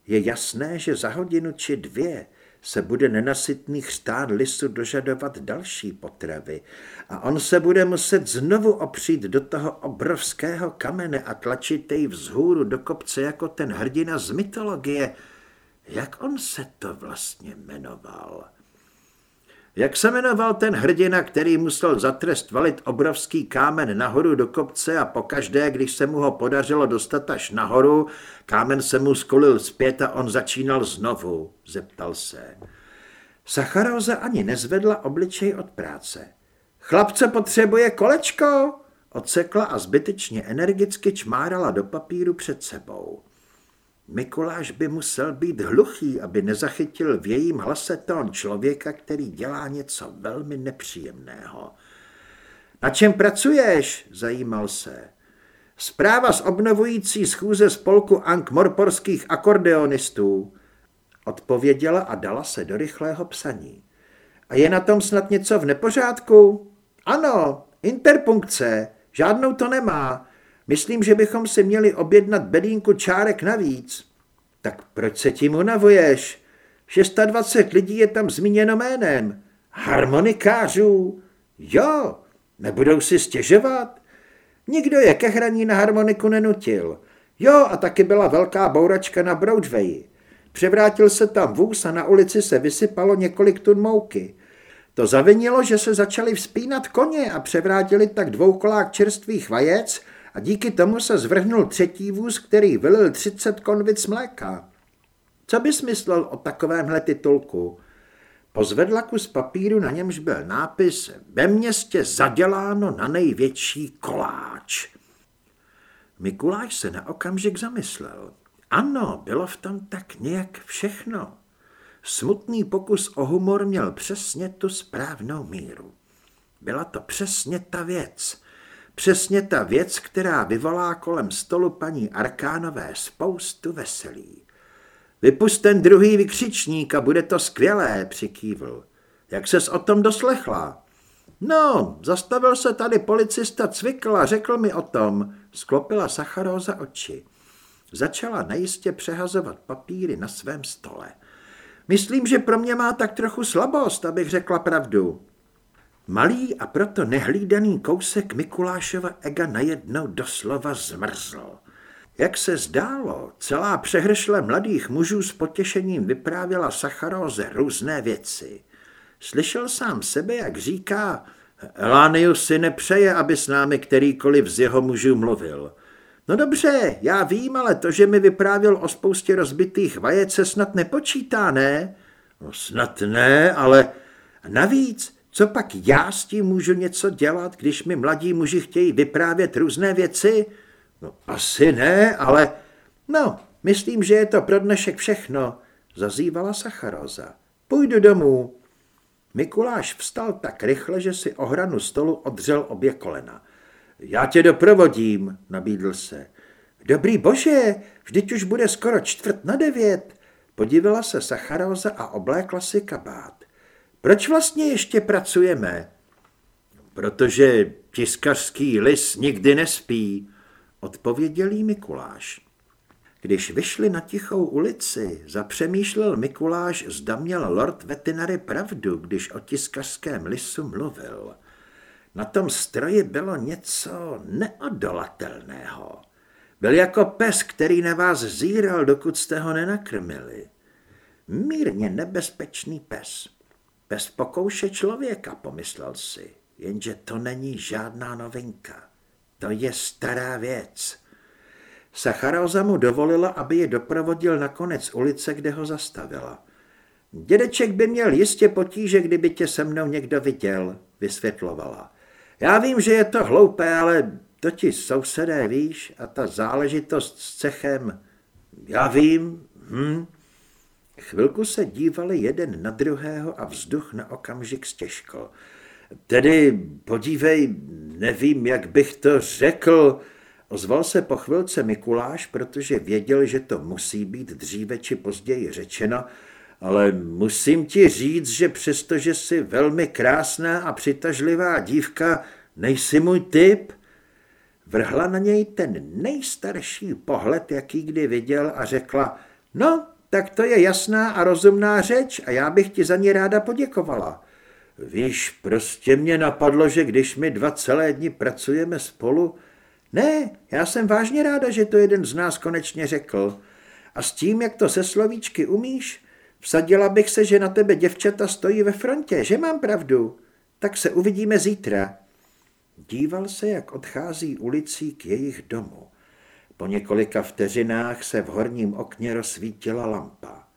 Je jasné, že za hodinu či dvě se bude nenasytný chřtán lisu dožadovat další potravy a on se bude muset znovu opřít do toho obrovského kamene a tlačit jej vzhůru do kopce jako ten hrdina z mytologie. Jak on se to vlastně jmenoval? Jak se jmenoval ten hrdina, který musel za trest valit obrovský kámen nahoru do kopce a pokaždé, když se mu ho podařilo dostat až nahoru, kámen se mu skolil zpět a on začínal znovu, zeptal se. Sacharóza ani nezvedla obličej od práce. Chlapce potřebuje kolečko, odsekla a zbytečně energicky čmárala do papíru před sebou. Mikuláš by musel být hluchý, aby nezachytil v jejím hlase tón člověka, který dělá něco velmi nepříjemného. Na čem pracuješ? zajímal se. Zpráva z obnovující schůze spolku ankmorporských akordeonistů. Odpověděla a dala se do rychlého psaní. A je na tom snad něco v nepořádku? Ano, interpunkce. Žádnou to nemá. Myslím, že bychom si měli objednat bedínku čárek navíc. Tak proč se tím unavuješ? 620 lidí je tam zmíněno jménem. Harmonikářů? Jo, nebudou si stěžovat? Nikdo je ke hraní na harmoniku nenutil. Jo, a taky byla velká bouračka na Broadway. Převrátil se tam vůz a na ulici se vysypalo několik tun mouky. To zavinilo, že se začali vzpínat koně a převrátili tak dvoukolák čerstvých vajec a díky tomu se zvrhnul třetí vůz, který vylil 30 konvic mléka. Co bys myslel o takovémhle titulku? Pozvedla kus papíru, na němž byl nápis Ve městě zaděláno na největší koláč. Mikuláš se na okamžik zamyslel. Ano, bylo v tom tak nějak všechno. Smutný pokus o humor měl přesně tu správnou míru. Byla to přesně ta věc, Přesně ta věc, která vyvolá kolem stolu paní Arkánové spoustu veselí. Vypust ten druhý vykřičník a bude to skvělé, přikývl. Jak ses o tom doslechla? No, zastavil se tady policista Cvikl a řekl mi o tom, sklopila Sacharóza oči. Začala nejistě přehazovat papíry na svém stole. Myslím, že pro mě má tak trochu slabost, abych řekla pravdu. Malý a proto nehlídaný kousek Mikulášova ega najednou doslova zmrzl. Jak se zdálo, celá přehršle mladých mužů s potěšením vyprávěla Sacharóze různé věci. Slyšel sám sebe, jak říká, Elánius si nepřeje, aby s námi kterýkoliv z jeho mužů mluvil. No dobře, já vím, ale to, že mi vyprávěl o spoustě rozbitých vajec, se snad nepočítá, ne? No snad ne, ale navíc, co pak já s tím můžu něco dělat, když mi mladí muži chtějí vyprávět různé věci? No asi ne, ale... No, myslím, že je to pro dnešek všechno, zazývala Sacharoza. Půjdu domů. Mikuláš vstal tak rychle, že si ohranu stolu odřel obě kolena. Já tě doprovodím, nabídl se. Dobrý bože, vždyť už bude skoro čtvrt na devět. Podívala se Sacharoza a oblékla si kabát. Proč vlastně ještě pracujeme? Protože tiskařský lis nikdy nespí, odpověděl jí Mikuláš. Když vyšli na tichou ulici, zapřemýšlel Mikuláš, zda měl lord Vetinary pravdu, když o tiskařském lisu mluvil. Na tom stroji bylo něco neodolatelného. Byl jako pes, který na vás zíral, dokud jste ho nenakrmili. Mírně nebezpečný pes. Pes pokouše člověka, pomyslel si, jenže to není žádná novinka. To je stará věc. Sacharoza mu dovolila, aby je doprovodil na konec ulice, kde ho zastavila. Dědeček by měl jistě potíže, kdyby tě se mnou někdo viděl, vysvětlovala. Já vím, že je to hloupé, ale to ti sousedé, víš, a ta záležitost s cechem. Já vím, hm. Chvilku se dívali jeden na druhého a vzduch na okamžik stěžkl. Tedy podívej, nevím, jak bych to řekl, Ozval se po chvilce Mikuláš, protože věděl, že to musí být dříve či později řečeno, ale musím ti říct, že přestože jsi velmi krásná a přitažlivá dívka, nejsi můj typ. Vrhla na něj ten nejstarší pohled, jaký kdy viděl a řekla, no, tak to je jasná a rozumná řeč a já bych ti za ní ráda poděkovala. Víš, prostě mě napadlo, že když my dva celé dny pracujeme spolu, ne, já jsem vážně ráda, že to jeden z nás konečně řekl. A s tím, jak to se slovíčky umíš, vsadila bych se, že na tebe děvčata stojí ve frontě, že mám pravdu. Tak se uvidíme zítra. Díval se, jak odchází ulicí k jejich domu. Po několika vteřinách se v horním okně rozsvítila lampa.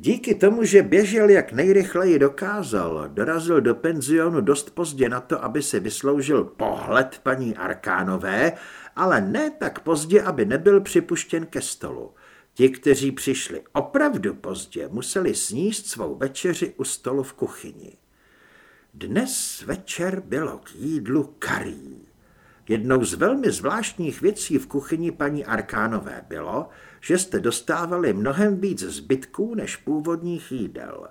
Díky tomu, že běžel jak nejrychleji dokázal, dorazil do penzionu dost pozdě na to, aby si vysloužil pohled paní Arkánové, ale ne tak pozdě, aby nebyl připuštěn ke stolu. Ti, kteří přišli opravdu pozdě, museli sníst svou večeři u stolu v kuchyni. Dnes večer bylo k jídlu karí. Jednou z velmi zvláštních věcí v kuchyni paní Arkánové bylo, že jste dostávali mnohem víc zbytků než původních jídel.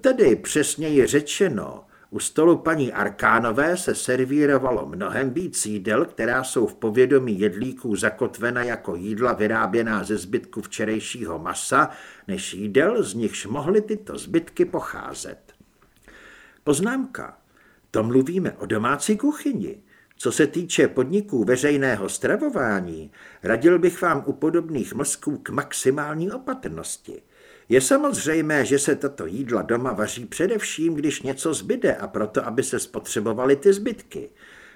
Tedy přesněji řečeno, u stolu paní Arkánové se servírovalo mnohem víc jídel, která jsou v povědomí jedlíků zakotvena jako jídla vyráběná ze zbytku včerejšího masa, než jídel, z nichž mohly tyto zbytky pocházet. Poznámka. To mluvíme o domácí kuchyni. Co se týče podniků veřejného stravování, radil bych vám u podobných mozků k maximální opatrnosti. Je samozřejmé, že se tato jídla doma vaří především, když něco zbyde a proto, aby se spotřebovaly ty zbytky.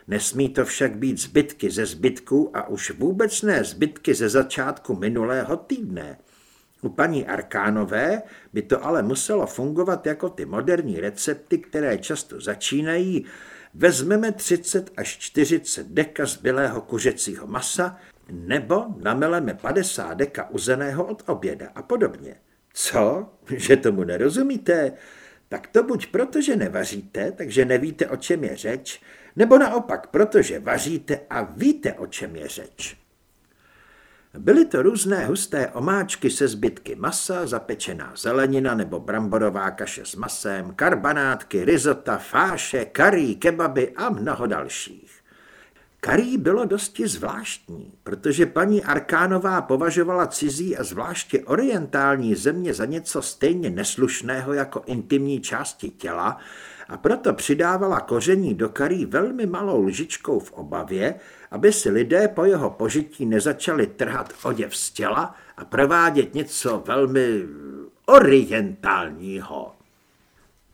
Nesmí to však být zbytky ze zbytků a už vůbec ne zbytky ze začátku minulého týdne. U paní Arkánové by to ale muselo fungovat jako ty moderní recepty, které často začínají vezmeme 30 až 40 deka zbylého kuřecího masa nebo nameleme 50 deka uzeného od oběda a podobně. Co? Že tomu nerozumíte? Tak to buď proto, že nevaříte, takže nevíte, o čem je řeč, nebo naopak, protože vaříte a víte, o čem je řeč. Byly to různé husté omáčky se zbytky masa, zapečená zelenina nebo bramborová kaše s masem, karbanátky, rizota, fáše, karí, kebaby a mnoho dalších. Karí bylo dosti zvláštní, protože paní Arkánová považovala cizí a zvláště orientální země za něco stejně neslušného jako intimní části těla a proto přidávala koření do karí velmi malou lžičkou v obavě, aby si lidé po jeho požití nezačali trhat oděv z těla a provádět něco velmi orientálního.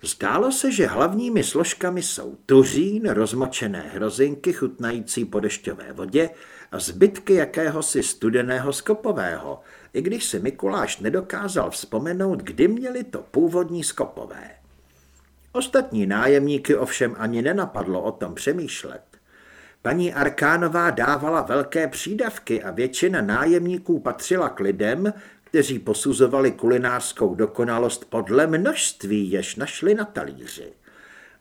Zdálo se, že hlavními složkami jsou tuřín, rozmočené hrozinky chutnající po dešťové vodě a zbytky jakéhosi studeného skopového, i když si Mikuláš nedokázal vzpomenout, kdy měli to původní skopové. Ostatní nájemníky ovšem ani nenapadlo o tom přemýšlet. Paní Arkánová dávala velké přídavky a většina nájemníků patřila k lidem, kteří posuzovali kulinářskou dokonalost podle množství, jež našli na talíři.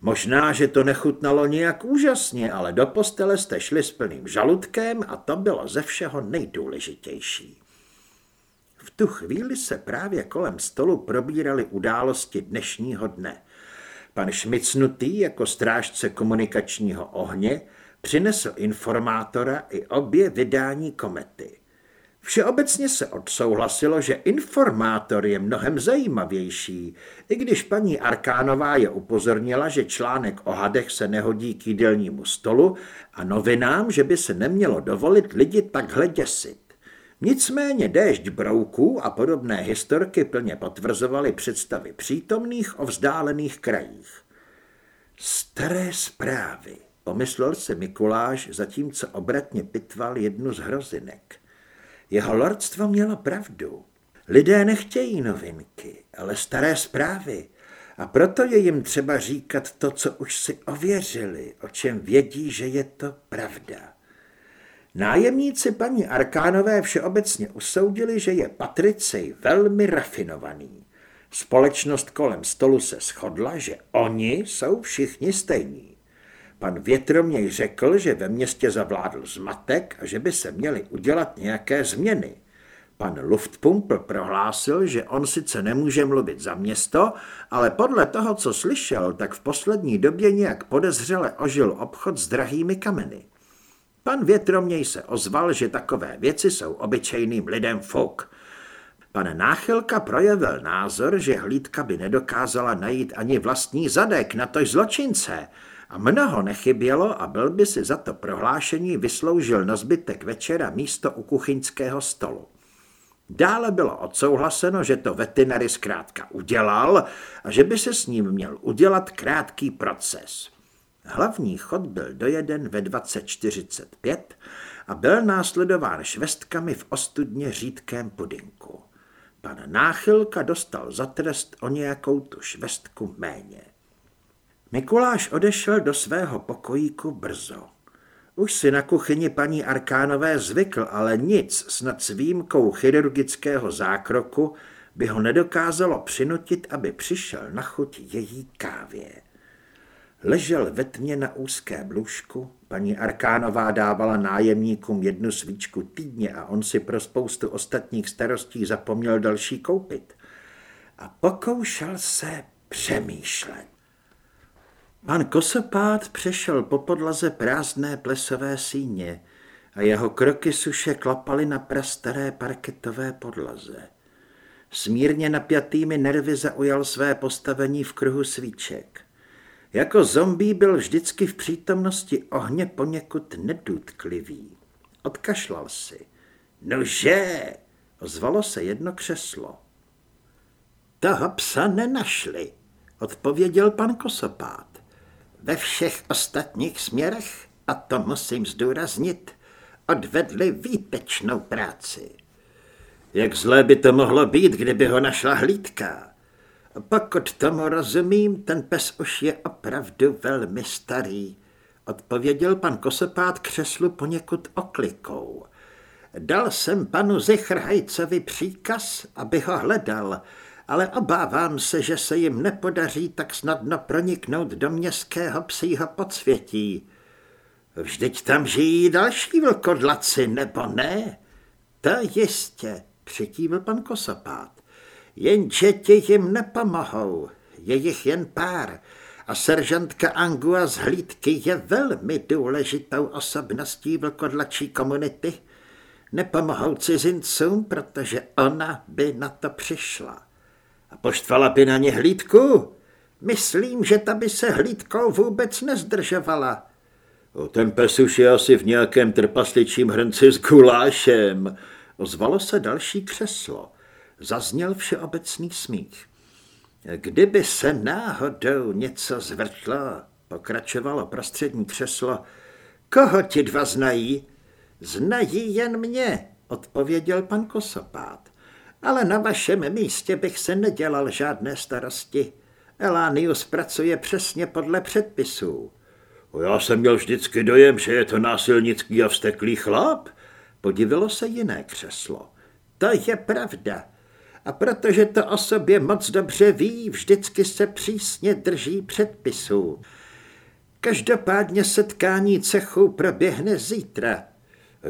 Možná, že to nechutnalo nějak úžasně, ale do postele jste šli s plným žaludkem a to bylo ze všeho nejdůležitější. V tu chvíli se právě kolem stolu probíraly události dnešního dne. Pan Šmicnutý jako strážce komunikačního ohně přinesl informátora i obě vydání komety. Všeobecně se odsouhlasilo, že informátor je mnohem zajímavější, i když paní Arkánová je upozornila, že článek o hadech se nehodí k jídelnímu stolu a novinám, že by se nemělo dovolit lidi takhle děsit. Nicméně déšť brouků a podobné historky plně potvrzovaly představy přítomných o vzdálených krajích. Staré zprávy, pomyslel se Mikuláš, zatímco obratně pitval jednu z hrozinek. Jeho lordstvo mělo pravdu. Lidé nechtějí novinky, ale staré zprávy. A proto je jim třeba říkat to, co už si ověřili, o čem vědí, že je to pravda. Nájemníci paní Arkánové všeobecně usoudili, že je Patricej velmi rafinovaný. Společnost kolem stolu se shodla, že oni jsou všichni stejní. Pan Větroměj řekl, že ve městě zavládl zmatek a že by se měly udělat nějaké změny. Pan Luftpumpl prohlásil, že on sice nemůže mluvit za město, ale podle toho, co slyšel, tak v poslední době nějak podezřele ožil obchod s drahými kameny. Pan Větroměj se ozval, že takové věci jsou obyčejným lidem fuk. Pan Náchylka projevil názor, že hlídka by nedokázala najít ani vlastní zadek na tož zločince a mnoho nechybělo a byl by si za to prohlášení vysloužil na zbytek večera místo u kuchyňského stolu. Dále bylo odsouhlaseno, že to veterinary zkrátka udělal a že by se s ním měl udělat krátký proces. Hlavní chod byl dojeden ve 20.45 a byl následován švestkami v ostudně řídkém pudinku. Pan Náchylka dostal za trest o nějakou tu švestku méně. Mikuláš odešel do svého pokojíku brzo. Už si na kuchyni paní Arkánové zvykl, ale nic, snad s výjimkou chirurgického zákroku, by ho nedokázalo přinutit, aby přišel na chuť její kávě. Ležel ve tmě na úzké lůžku, paní Arkánová dávala nájemníkům jednu svíčku týdně a on si pro spoustu ostatních starostí zapomněl další koupit. A pokoušel se přemýšlet. Pan Kosopát přešel po podlaze prázdné plesové síně a jeho kroky suše klapaly na prastaré parketové podlaze. Smírně napjatými nervy zaujal své postavení v kruhu svíček. Jako zombí byl vždycky v přítomnosti ohně poněkud nedůtklivý. Odkašlal si. Nože, ozvalo se jedno křeslo. Toho psa nenašli, odpověděl pan Kosopát. Ve všech ostatních směrech, a to musím zdůraznit, odvedli výtečnou práci. Jak zlé by to mohlo být, kdyby ho našla hlídka? Pokud tomu rozumím, ten pes už je opravdu velmi starý, odpověděl pan Kosepát křeslu poněkud oklikou. Dal jsem panu Zichrhajcovi příkaz, aby ho hledal, ale obávám se, že se jim nepodaří tak snadno proniknout do městského psího podsvětí. Vždyť tam žijí další vlkodlaci, nebo ne? To jistě, přikývil pan Kosopát jenže ti jim nepomohou, je jich jen pár a seržantka Angua z hlídky je velmi důležitou osobností vlkodlačí komunity. Nepomohou cizincům, protože ona by na to přišla. A poštvala by na ně hlídku? Myslím, že ta by se hlídkou vůbec nezdržovala. O ten pes už je asi v nějakém trpasličím hrnci s gulášem. Ozvalo se další křeslo. Zazněl všeobecný smích. Kdyby se náhodou něco zvrtlo, pokračovalo prostřední křeslo, koho ti dva znají? Znají jen mě, odpověděl pan Kosopát. Ale na vašem místě bych se nedělal žádné starosti. Elánius pracuje přesně podle předpisů. Já jsem měl vždycky dojem, že je to násilnický a vsteklý chlap. Podivilo se jiné křeslo. To je pravda. A protože to o sobě moc dobře ví, vždycky se přísně drží předpisů. Každopádně setkání cechu proběhne zítra.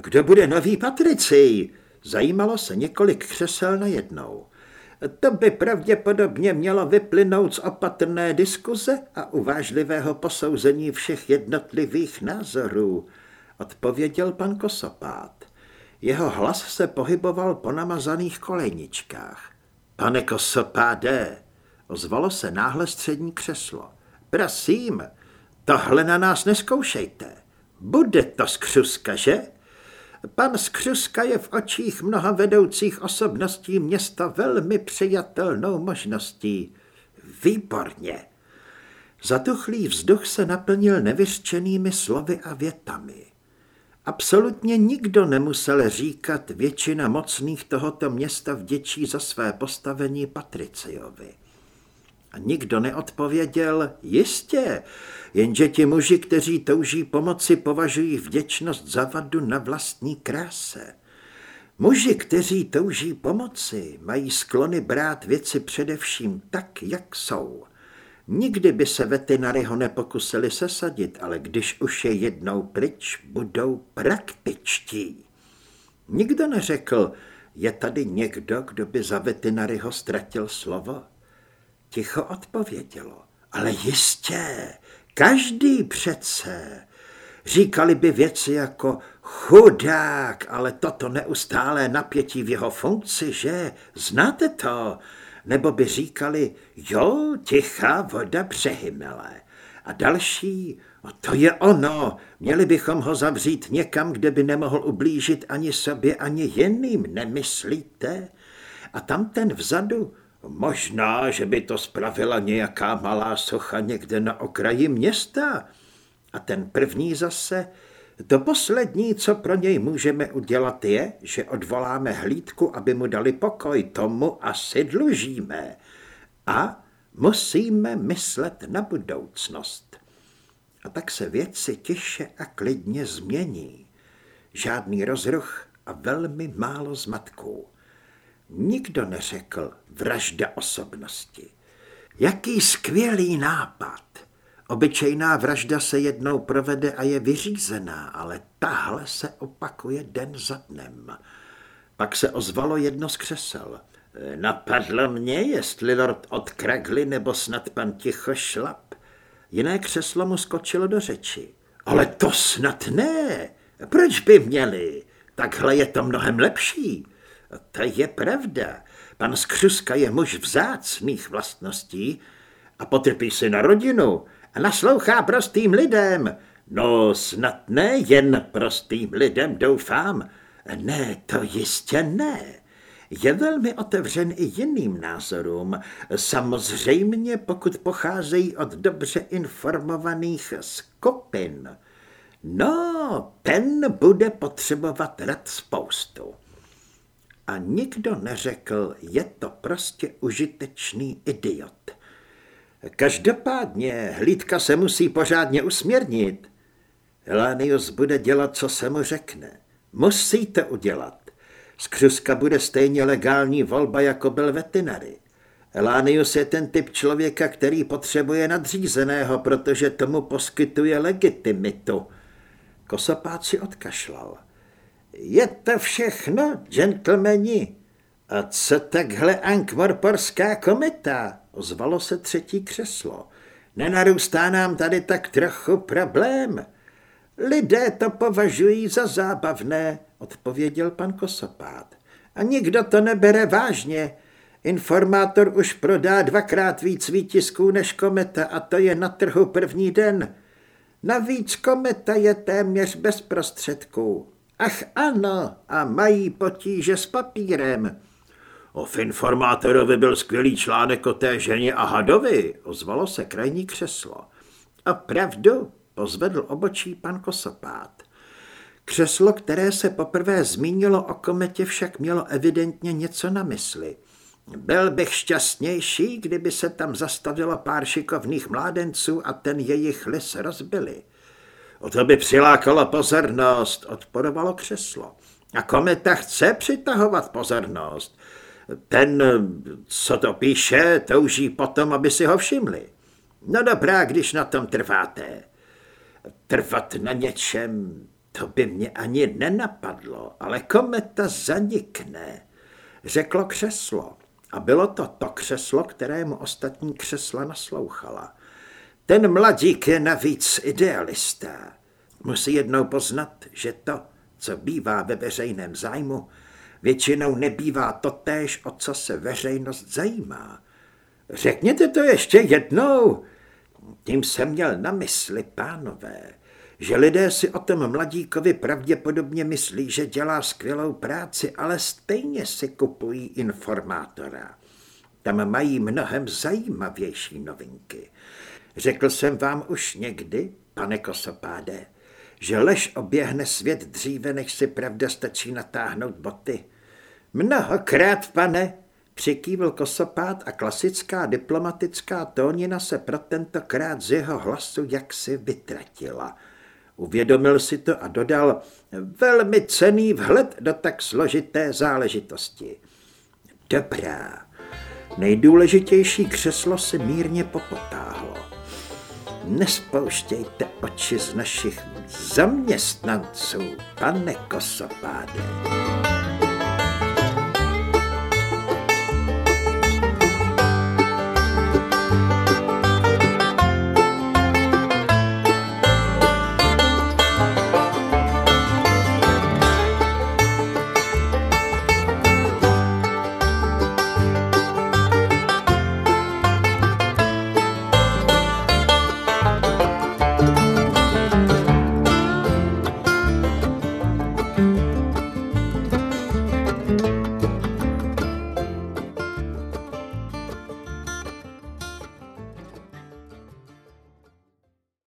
Kdo bude nový Patricej? Zajímalo se několik křesel najednou. To by pravděpodobně mělo vyplynout z opatrné diskuze a uvážlivého posouzení všech jednotlivých názorů, odpověděl pan Kosopát. Jeho hlas se pohyboval po namazaných kolejničkách. Pane Kosopáde, ozvalo se náhle střední křeslo. Prosím, tohle na nás neskoušejte. Bude to skřuska, že? Pan Skřuska je v očích mnoha vedoucích osobností města velmi přijatelnou možností. Výborně. Zatuchlý vzduch se naplnil nevyřčenými slovy a větami. Absolutně nikdo nemusel říkat, většina mocných tohoto města vděčí za své postavení Patriciovi. A nikdo neodpověděl, jistě, jenže ti muži, kteří touží pomoci, považují vděčnost za vadu na vlastní kráse. Muži, kteří touží pomoci, mají sklony brát věci především tak, jak jsou. Nikdy by se veterinary ho nepokusili sesadit, ale když už je jednou pryč, budou praktičtí. Nikdo neřekl, je tady někdo, kdo by za veterinaryho ztratil slovo? Ticho odpovědělo. Ale jistě, každý přece. Říkali by věci jako chudák, ale toto neustálé napětí v jeho funkci, že? Znáte to? Nebo by říkali, jo, tichá voda přehymele. A další, to je ono, měli bychom ho zavřít někam, kde by nemohl ublížit ani sobě, ani jiným, nemyslíte? A tam ten vzadu, Možná, že by to spravila nějaká malá socha někde na okraji města. A ten první zase, to poslední, co pro něj můžeme udělat, je, že odvoláme hlídku, aby mu dali pokoj. Tomu asi dlužíme. A musíme myslet na budoucnost. A tak se věci tiše a klidně změní. Žádný rozruch a velmi málo zmatků. Nikdo neřekl vražda osobnosti. Jaký skvělý nápad! Obyčejná vražda se jednou provede a je vyřízená, ale tahle se opakuje den za dnem. Pak se ozvalo jedno z křesel. Napadlo mě, jestli lord od Kragly nebo snad pan Ticho šlap. Jiné křeslo mu skočilo do řeči. Ale to snad ne. Proč by měli? Takhle je to mnohem lepší. To je pravda. Pan Skřuska je muž vzácných vlastností a potrpí si na rodinu naslouchá prostým lidem. No snad ne jen prostým lidem, doufám. Ne, to jistě ne. Je velmi otevřen i jiným názorům, samozřejmě pokud pocházejí od dobře informovaných skupin. No, ten bude potřebovat rad spoustu a nikdo neřekl, je to prostě užitečný idiot. Každopádně hlídka se musí pořádně usměrnit. Elánius bude dělat, co se mu řekne. Musíte udělat. Skřuska bude stejně legální volba, jako byl veterinary. Elánius je ten typ člověka, který potřebuje nadřízeného, protože tomu poskytuje legitimitu. Kosopát si odkašlal. Je to všechno, gentlemani. A co takhle ankmorporská komita? Ozvalo se třetí křeslo. Nenarůstá nám tady tak trochu problém. Lidé to považují za zábavné, odpověděl pan Kosopát. A nikdo to nebere vážně. Informátor už prodá dvakrát víc výtisků než kometa a to je na trhu první den. Navíc kometa je téměř bez prostředků. Ach ano, a mají potíže s papírem. O Finformátorovi byl skvělý článek o té ženě a hadovi, ozvalo se krajní křeslo. Opravdu, pozvedl obočí pan Kosopát. Křeslo, které se poprvé zmínilo o kometě, však mělo evidentně něco na mysli. Byl bych šťastnější, kdyby se tam zastavilo pár šikovných mládenců a ten jejich lis rozbili. O to by přilákalo pozornost, odporovalo křeslo. A kometa chce přitahovat pozornost. Ten, co to píše, touží potom, aby si ho všimli. No dobrá, když na tom trváte. Trvat na něčem, to by mě ani nenapadlo, ale kometa zanikne, řeklo křeslo. A bylo to to křeslo, kterému ostatní křesla naslouchala. Ten mladík je navíc idealista. Musí jednou poznat, že to, co bývá ve veřejném zájmu, většinou nebývá totéž, o co se veřejnost zajímá. Řekněte to ještě jednou. Tím jsem měl na mysli, pánové, že lidé si o tom mladíkovi pravděpodobně myslí, že dělá skvělou práci, ale stejně si kupují informátora. Tam mají mnohem zajímavější novinky. Řekl jsem vám už někdy, pane Kosopáde, že lež oběhne svět dříve, než si pravda stačí natáhnout boty. Mnohokrát, pane, přikývil kosopát a klasická diplomatická tónina se pro tentokrát z jeho hlasu jaksi vytratila. Uvědomil si to a dodal velmi cený vhled do tak složité záležitosti. Dobrá, nejdůležitější křeslo se mírně popotáhlo. Nespouštějte oči z našich zaměstnanců, pane Kosopáde.